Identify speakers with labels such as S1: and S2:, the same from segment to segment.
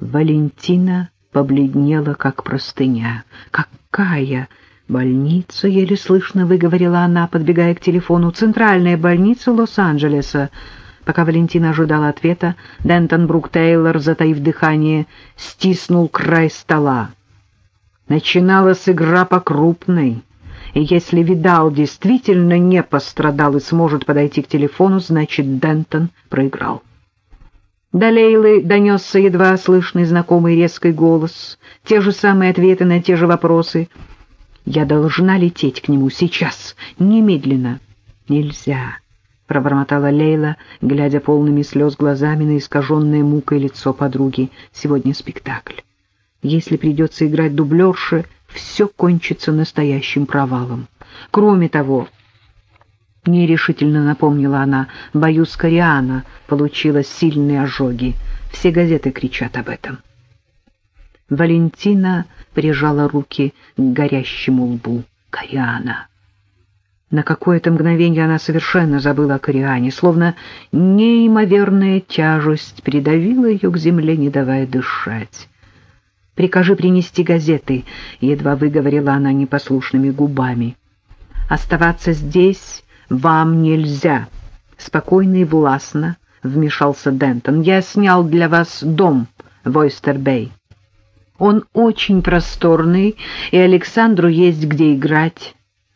S1: Валентина побледнела, как простыня. «Какая больница?» — еле слышно выговорила она, подбегая к телефону. «Центральная больница Лос-Анджелеса». Пока Валентина ожидала ответа, Дентон Брук Тейлор, затаив дыхание, стиснул край стола. Начиналась игра по крупной, и если Видал действительно не пострадал и сможет подойти к телефону, значит, Дентон проиграл. До Лейлы донесся едва слышный знакомый резкий голос, те же самые ответы на те же вопросы. «Я должна лететь к нему сейчас, немедленно». «Нельзя», — пробормотала Лейла, глядя полными слез глазами на искаженное мукой лицо подруги. «Сегодня спектакль. Если придется играть дублерши, все кончится настоящим провалом. Кроме того...» — нерешительно напомнила она. «Боюсь, Кориана получила сильные ожоги. Все газеты кричат об этом». Валентина прижала руки к горящему лбу. «Кориана!» На какое-то мгновение она совершенно забыла о Кориане, словно неимоверная тяжесть придавила ее к земле, не давая дышать. «Прикажи принести газеты», — едва выговорила она непослушными губами. «Оставаться здесь «Вам нельзя!» — спокойно и властно вмешался Дентон. «Я снял для вас дом в Ойстербей. Он очень просторный, и Александру есть где играть.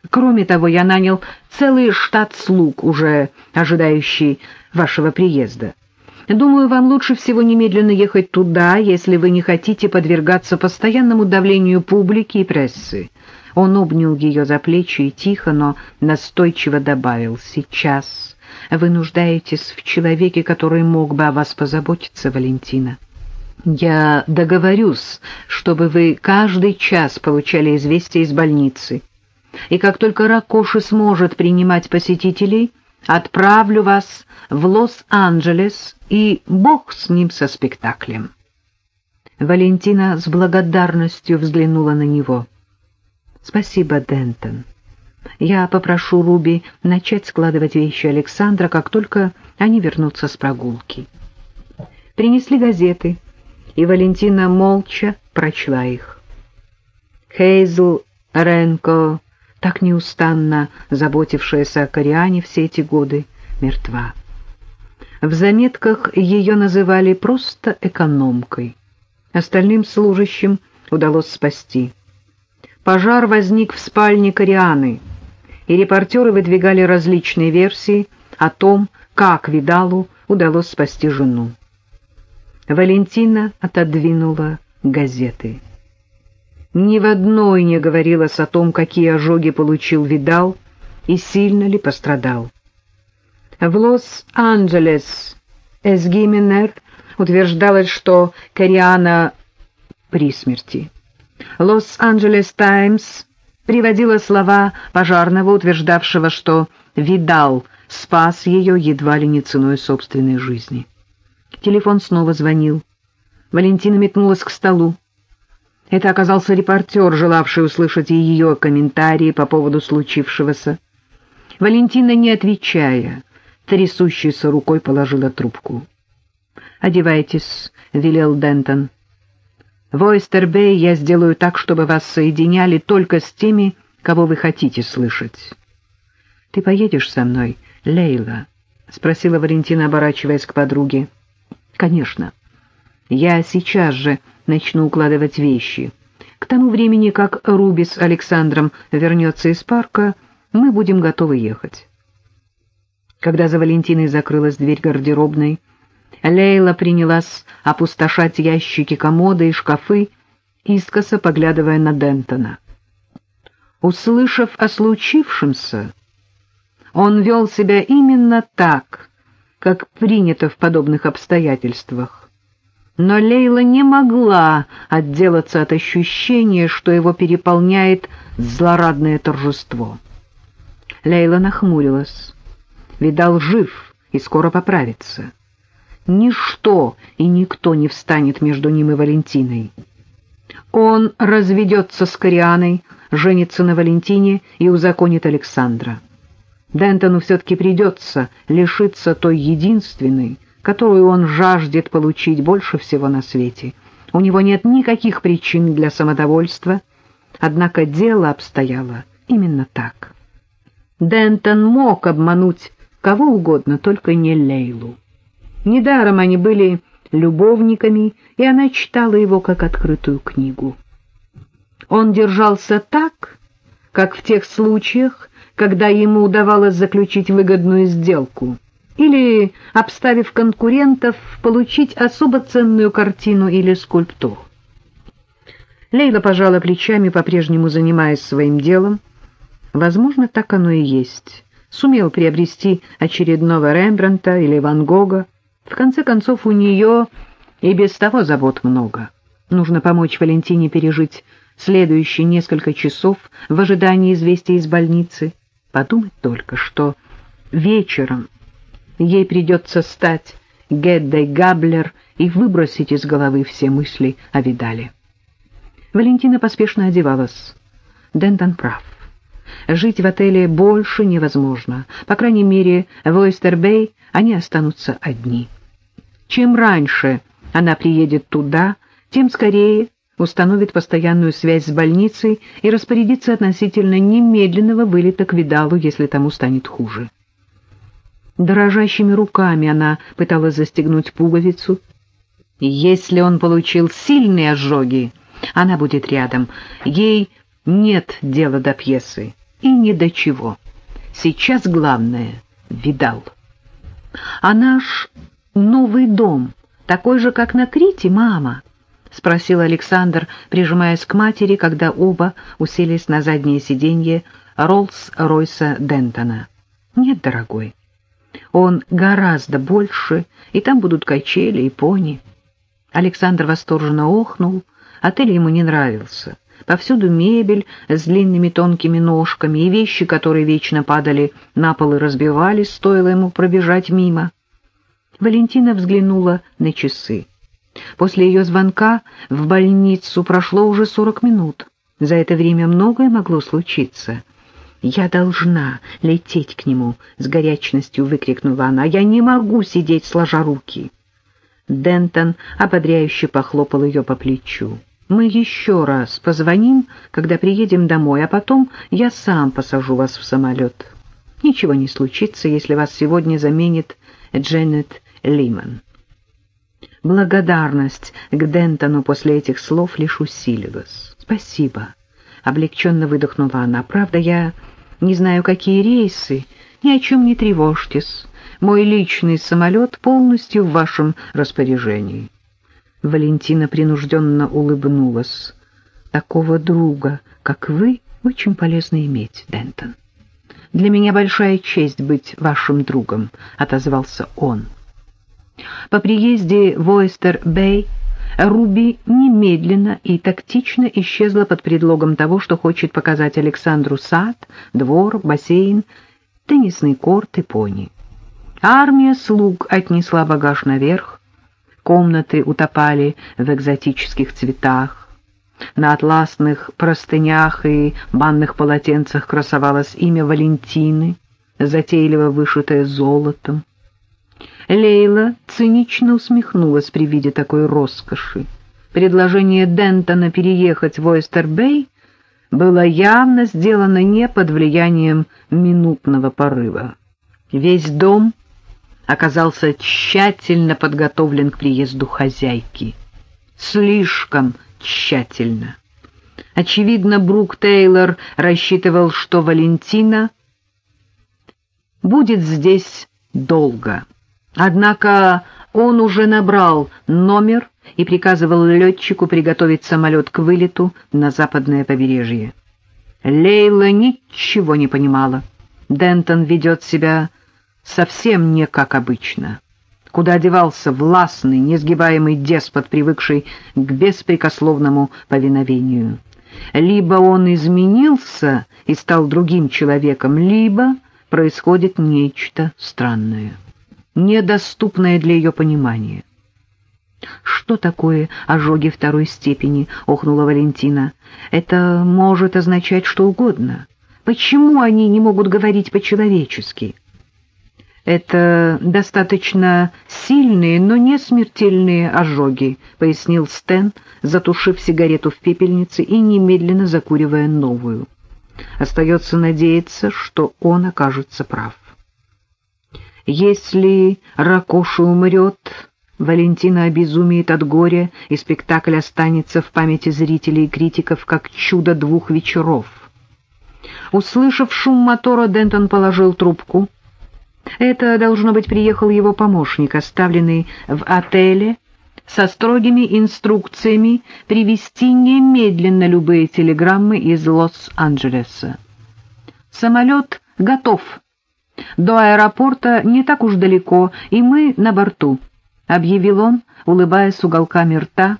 S1: Кроме того, я нанял целый штат слуг, уже ожидающий вашего приезда. Думаю, вам лучше всего немедленно ехать туда, если вы не хотите подвергаться постоянному давлению публики и прессы. Он обнял ее за плечи и тихо, но настойчиво добавил «Сейчас вы нуждаетесь в человеке, который мог бы о вас позаботиться, Валентина. Я договорюсь, чтобы вы каждый час получали известия из больницы, и как только Ракоши сможет принимать посетителей, отправлю вас в Лос-Анджелес, и бог с ним со спектаклем». Валентина с благодарностью взглянула на него — Спасибо, Дентон. Я попрошу Руби начать складывать вещи Александра, как только они вернутся с прогулки. Принесли газеты, и Валентина молча прочла их. Хейзл Ренко, так неустанно заботившаяся о Кориане все эти годы, мертва. В заметках ее называли просто экономкой. Остальным служащим удалось спасти. Пожар возник в спальне Корианы, и репортеры выдвигали различные версии о том, как Видалу удалось спасти жену. Валентина отодвинула газеты. Ни в одной не говорилось о том, какие ожоги получил Видал и сильно ли пострадал. В Лос-Анджелес Эсгименер утверждалось, что Кориана при смерти. Лос-Анджелес Таймс приводила слова пожарного, утверждавшего, что Видал спас ее едва ли не ценой собственной жизни. Телефон снова звонил. Валентина метнулась к столу. Это оказался репортер, желавший услышать ее комментарии по поводу случившегося. Валентина, не отвечая, трясущейся рукой положила трубку. «Одевайтесь», — велел Дентон. В Ойстербей я сделаю так, чтобы вас соединяли только с теми, кого вы хотите слышать. — Ты поедешь со мной, Лейла? — спросила Валентина, оборачиваясь к подруге. — Конечно. Я сейчас же начну укладывать вещи. К тому времени, как Руби с Александром вернется из парка, мы будем готовы ехать. Когда за Валентиной закрылась дверь гардеробной, Лейла принялась опустошать ящики комода и шкафы, искоса поглядывая на Дентона. Услышав о случившемся, он вел себя именно так, как принято в подобных обстоятельствах. Но Лейла не могла отделаться от ощущения, что его переполняет злорадное торжество. Лейла нахмурилась. Видал, жив и скоро поправится ничто и никто не встанет между ним и Валентиной. Он разведется с Корианой, женится на Валентине и узаконит Александра. Дентону все-таки придется лишиться той единственной, которую он жаждет получить больше всего на свете. У него нет никаких причин для самодовольства, однако дело обстояло именно так. Дентон мог обмануть кого угодно, только не Лейлу. Недаром они были любовниками, и она читала его как открытую книгу. Он держался так, как в тех случаях, когда ему удавалось заключить выгодную сделку или, обставив конкурентов, получить особо ценную картину или скульптуру. Лейла пожала плечами, по-прежнему занимаясь своим делом. Возможно, так оно и есть. Сумел приобрести очередного Рембрандта или Ван Гога. В конце концов, у нее и без того забот много. Нужно помочь Валентине пережить следующие несколько часов в ожидании известия из больницы. Подумать только, что вечером ей придется стать Геддой Габлер и выбросить из головы все мысли о Видале. Валентина поспешно одевалась. Дентон прав. Жить в отеле больше невозможно. По крайней мере, в Ойстербей они останутся одни. Чем раньше она приедет туда, тем скорее установит постоянную связь с больницей и распорядится относительно немедленного вылета к Видалу, если тому станет хуже. Дрожащими руками она пыталась застегнуть пуговицу. Если он получил сильные ожоги, она будет рядом. Ей нет дела до пьесы и ни до чего. Сейчас главное — Видал. А наш новый дом такой же, как на Крите, мама? — спросил Александр, прижимаясь к матери, когда оба уселись на заднее сиденье Роллс-Ройса Дентона. — Нет, дорогой. Он гораздо больше, и там будут качели и пони. Александр восторженно охнул. Отель ему не нравился. Повсюду мебель с длинными тонкими ножками и вещи, которые вечно падали на пол и разбивались, стоило ему пробежать мимо. Валентина взглянула на часы. После ее звонка в больницу прошло уже сорок минут. За это время многое могло случиться — «Я должна лететь к нему!» — с горячностью выкрикнула она. «Я не могу сидеть, сложа руки!» Дентон ободряюще похлопал ее по плечу. «Мы еще раз позвоним, когда приедем домой, а потом я сам посажу вас в самолет. Ничего не случится, если вас сегодня заменит Дженнет Лиман». Благодарность к Дентону после этих слов лишь усилилась. «Спасибо», — облегченно выдохнула она. «Правда, я не знаю, какие рейсы, ни о чем не тревожьтесь. Мой личный самолет полностью в вашем распоряжении. Валентина принужденно улыбнулась. Такого друга, как вы, очень полезно иметь, Дентон. Для меня большая честь быть вашим другом, отозвался он. По приезде в Ойстер-Бэй Руби немедленно и тактично исчезла под предлогом того, что хочет показать Александру сад, двор, бассейн, теннисный корт и пони. Армия слуг отнесла багаж наверх, комнаты утопали в экзотических цветах, на атласных простынях и банных полотенцах красовалось имя Валентины, затейливо вышитое золотом. Лейла цинично усмехнулась при виде такой роскоши. Предложение Дентона переехать в Ойстербей было явно сделано не под влиянием минутного порыва. Весь дом оказался тщательно подготовлен к приезду хозяйки. Слишком тщательно. Очевидно, Брук Тейлор рассчитывал, что Валентина будет здесь долго. Однако он уже набрал номер и приказывал летчику приготовить самолет к вылету на западное побережье. Лейла ничего не понимала. Дентон ведет себя совсем не как обычно. Куда девался властный, несгибаемый деспот, привыкший к беспрекословному повиновению? Либо он изменился и стал другим человеком, либо происходит нечто странное недоступное для ее понимания. «Что такое ожоги второй степени?» — охнула Валентина. «Это может означать что угодно. Почему они не могут говорить по-человечески?» Это достаточно сильные, но не смертельные ожоги, пояснил Стэн, затушив сигарету в пепельнице и немедленно закуривая новую. Остается надеяться, что он окажется прав. Если Ракоши умрет, Валентина обезумеет от горя, и спектакль останется в памяти зрителей и критиков как чудо двух вечеров. Услышав шум мотора, Дентон положил трубку. Это, должно быть, приехал его помощник, оставленный в отеле, со строгими инструкциями привести немедленно любые телеграммы из Лос-Анджелеса. «Самолет готов. До аэропорта не так уж далеко, и мы на борту», — объявил он, улыбаясь уголками рта,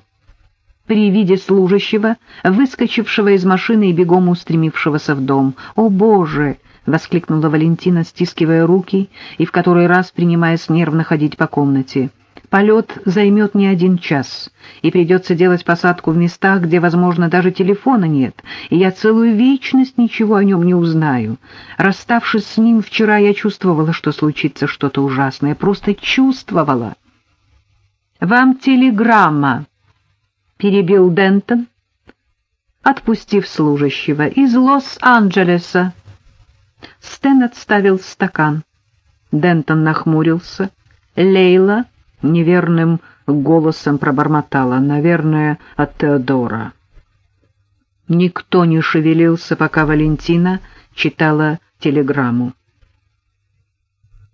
S1: при виде служащего, выскочившего из машины и бегом устремившегося в дом. «О, Боже!» — воскликнула Валентина, стискивая руки и в который раз принимаясь нервно ходить по комнате. «Полет займет не один час, и придется делать посадку в местах, где, возможно, даже телефона нет, и я целую вечность ничего о нем не узнаю. Расставшись с ним вчера, я чувствовала, что случится что-то ужасное, просто чувствовала». «Вам телеграмма!» — перебил Дентон, отпустив служащего из Лос-Анджелеса. Стэн отставил стакан. Дентон нахмурился. Лейла неверным голосом пробормотала, наверное, от Теодора. Никто не шевелился, пока Валентина читала телеграмму.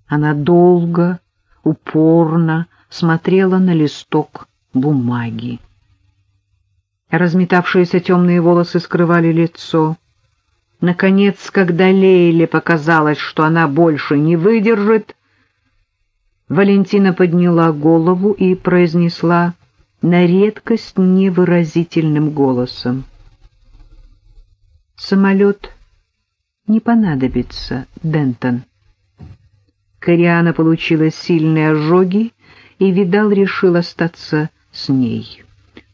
S1: Она долго, упорно смотрела на листок бумаги. Разметавшиеся темные волосы скрывали лицо. Наконец, когда Лейле показалось, что она больше не выдержит, Валентина подняла голову и произнесла на редкость невыразительным голосом. «Самолет не понадобится, Дентон». Кориана получила сильные ожоги, и Видал решил остаться с ней.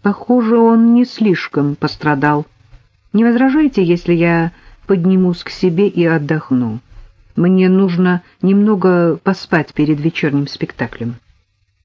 S1: Похоже, он не слишком пострадал. Не возражайте, если я поднимусь к себе и отдохну. Мне нужно немного поспать перед вечерним спектаклем.